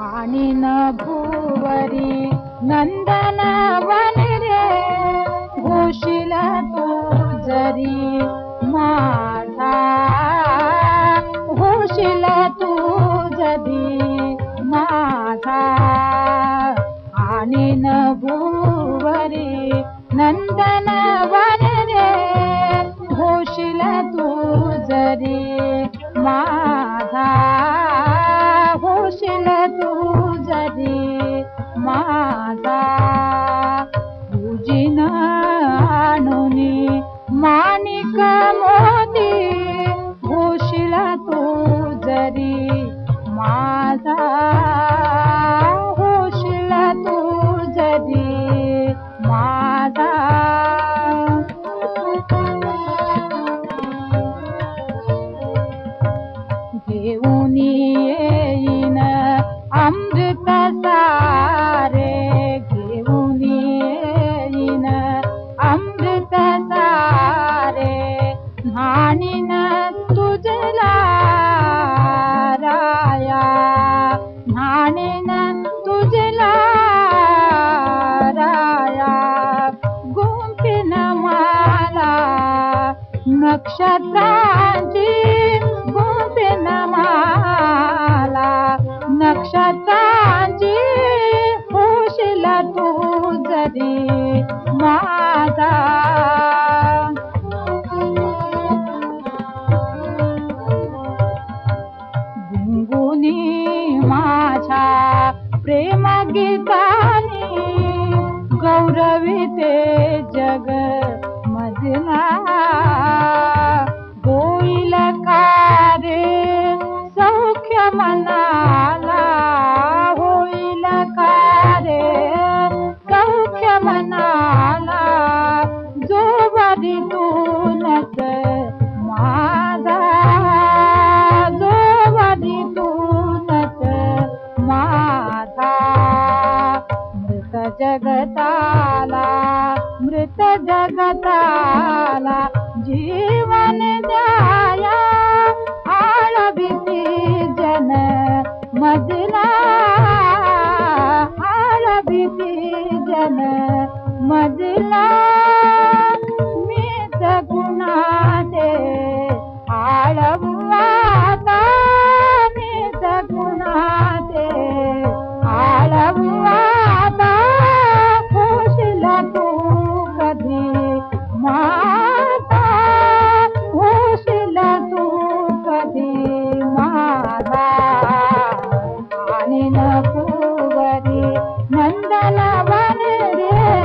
आणि न भुवरी नंदन वन रे होशील तू जरी माझा होशील तू जरी माझा आणि नक्षत्राची गोते नमाला. नक्षत्राची होशील तू जरी माझा गुंगुनी माझ्या प्रेम गीतानी गौरविते जग मनाला होईल कारे सौख्य मनाला जो बरी तूनच माझा जो बरी तूनच माझा. मृत जगताला मृत जगताला जीवन द्याया भला बन गया